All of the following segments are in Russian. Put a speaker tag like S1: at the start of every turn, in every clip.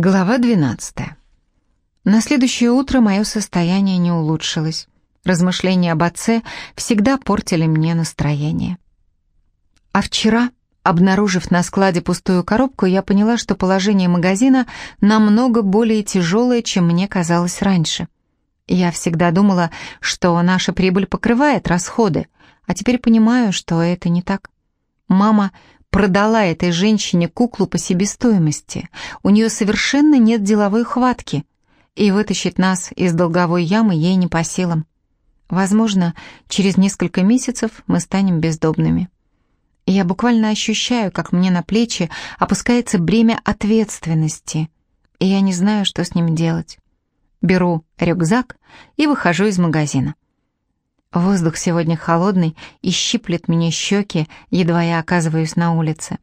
S1: Глава 12. На следующее утро мое состояние не улучшилось. Размышления об отце всегда портили мне настроение. А вчера, обнаружив на складе пустую коробку, я поняла, что положение магазина намного более тяжелое, чем мне казалось раньше. Я всегда думала, что наша прибыль покрывает расходы, а теперь понимаю, что это не так. Мама продала этой женщине куклу по себестоимости. У нее совершенно нет деловой хватки, и вытащить нас из долговой ямы ей не по силам. Возможно, через несколько месяцев мы станем бездомными. Я буквально ощущаю, как мне на плечи опускается бремя ответственности, и я не знаю, что с ним делать. Беру рюкзак и выхожу из магазина. Воздух сегодня холодный и щиплет мне щеки, едва я оказываюсь на улице.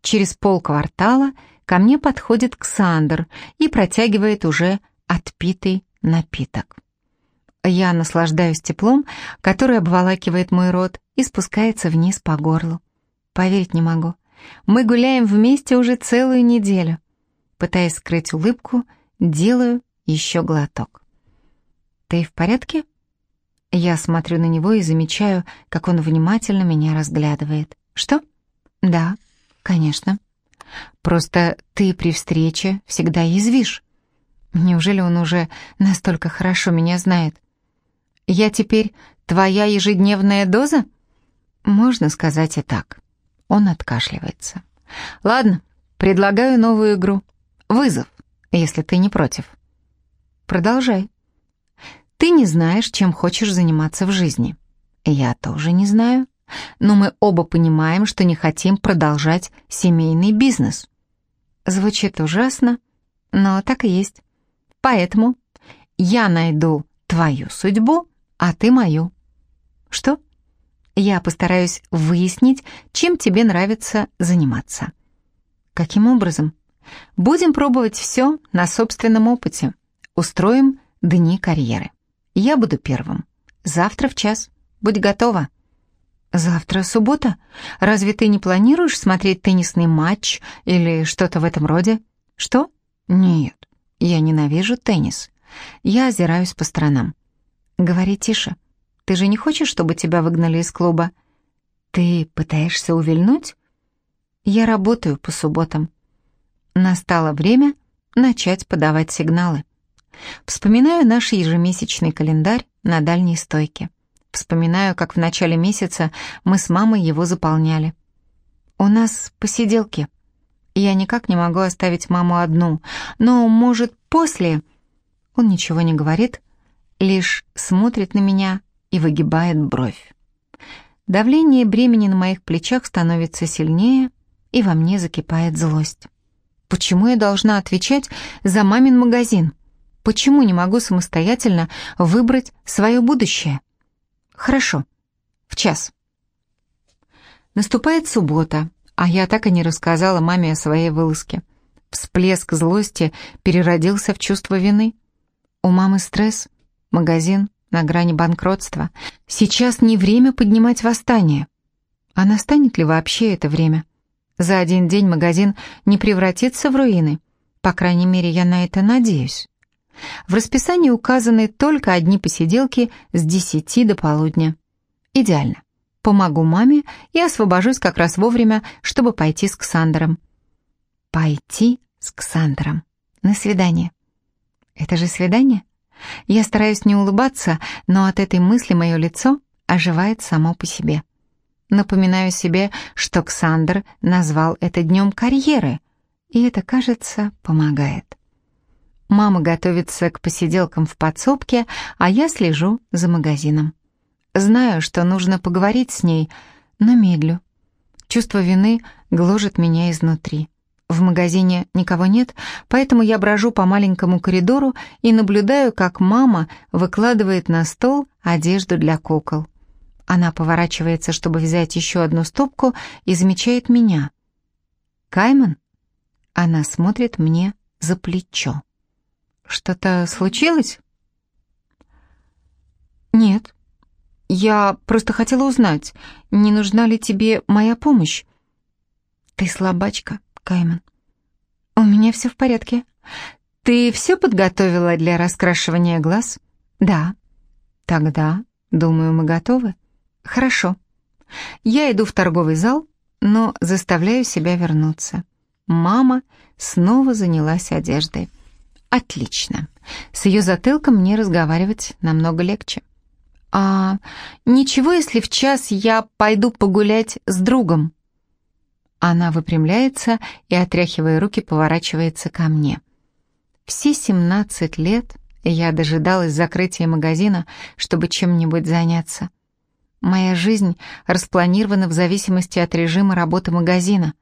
S1: Через полквартала ко мне подходит Ксандр и протягивает уже отпитый напиток. Я наслаждаюсь теплом, которое обволакивает мой рот и спускается вниз по горлу. Поверить не могу. Мы гуляем вместе уже целую неделю. Пытаясь скрыть улыбку, делаю еще глоток. «Ты в порядке?» Я смотрю на него и замечаю, как он внимательно меня разглядывает. «Что?» «Да, конечно. Просто ты при встрече всегда язвишь. Неужели он уже настолько хорошо меня знает? Я теперь твоя ежедневная доза?» «Можно сказать и так». Он откашливается. «Ладно, предлагаю новую игру. Вызов, если ты не против». «Продолжай». Ты не знаешь, чем хочешь заниматься в жизни. Я тоже не знаю. Но мы оба понимаем, что не хотим продолжать семейный бизнес. Звучит ужасно, но так и есть. Поэтому я найду твою судьбу, а ты мою. Что? Я постараюсь выяснить, чем тебе нравится заниматься. Каким образом? Будем пробовать все на собственном опыте. Устроим дни карьеры. Я буду первым. Завтра в час. Будь готова. Завтра суббота. Разве ты не планируешь смотреть теннисный матч или что-то в этом роде? Что? Нет, я ненавижу теннис. Я озираюсь по сторонам. Говори тише. Ты же не хочешь, чтобы тебя выгнали из клуба? Ты пытаешься увильнуть? Я работаю по субботам. Настало время начать подавать сигналы. Вспоминаю наш ежемесячный календарь на дальней стойке. Вспоминаю, как в начале месяца мы с мамой его заполняли. У нас посиделки. Я никак не могу оставить маму одну, но, может, после... Он ничего не говорит, лишь смотрит на меня и выгибает бровь. Давление бремени на моих плечах становится сильнее, и во мне закипает злость. Почему я должна отвечать за мамин магазин? Почему не могу самостоятельно выбрать свое будущее? Хорошо, в час. Наступает суббота, а я так и не рассказала маме о своей вылазке. Всплеск злости переродился в чувство вины. У мамы стресс, магазин на грани банкротства. Сейчас не время поднимать восстание. А настанет ли вообще это время? За один день магазин не превратится в руины. По крайней мере, я на это надеюсь. В расписании указаны только одни посиделки с 10 до полудня. Идеально. Помогу маме и освобожусь как раз вовремя, чтобы пойти с Ксандером. Пойти с Ксандером. На свидание. Это же свидание? Я стараюсь не улыбаться, но от этой мысли мое лицо оживает само по себе. Напоминаю себе, что Ксандр назвал это днем карьеры, и это, кажется, помогает. Мама готовится к посиделкам в подсобке, а я слежу за магазином. Знаю, что нужно поговорить с ней, но медлю. Чувство вины гложет меня изнутри. В магазине никого нет, поэтому я брожу по маленькому коридору и наблюдаю, как мама выкладывает на стол одежду для кукол. Она поворачивается, чтобы взять еще одну стопку, и замечает меня. «Кайман?» Она смотрит мне за плечо. Что-то случилось? Нет. Я просто хотела узнать, не нужна ли тебе моя помощь. Ты слабачка, Кайман. У меня все в порядке. «Ты все подготовила для раскрашивания глаз?» «Да». «Тогда, думаю, мы готовы». «Хорошо». Я иду в торговый зал, но заставляю себя вернуться. Мама снова занялась одеждой. Отлично. С ее затылком мне разговаривать намного легче. А ничего, если в час я пойду погулять с другом? Она выпрямляется и, отряхивая руки, поворачивается ко мне. Все 17 лет я дожидалась закрытия магазина, чтобы чем-нибудь заняться. Моя жизнь распланирована в зависимости от режима работы магазина.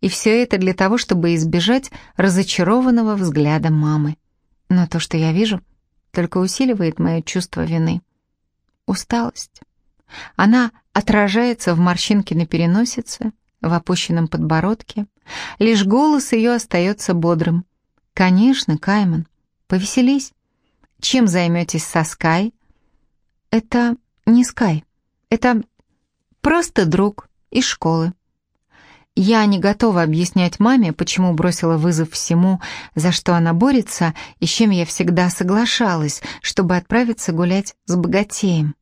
S1: И все это для того, чтобы избежать разочарованного взгляда мамы. Но то, что я вижу, только усиливает мое чувство вины. Усталость. Она отражается в морщинке на переносице, в опущенном подбородке. Лишь голос ее остается бодрым. «Конечно, Кайман, повеселись. Чем займетесь со Скай?» «Это не Скай. Это просто друг из школы». Я не готова объяснять маме, почему бросила вызов всему, за что она борется, и с чем я всегда соглашалась, чтобы отправиться гулять с богатеем.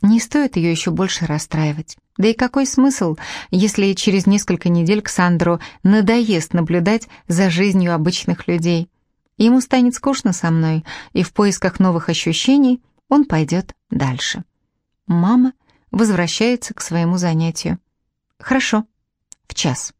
S1: Не стоит ее еще больше расстраивать. Да и какой смысл, если через несколько недель Ксандру надоест наблюдать за жизнью обычных людей? Ему станет скучно со мной, и в поисках новых ощущений он пойдет дальше. Мама возвращается к своему занятию. Хорошо в час.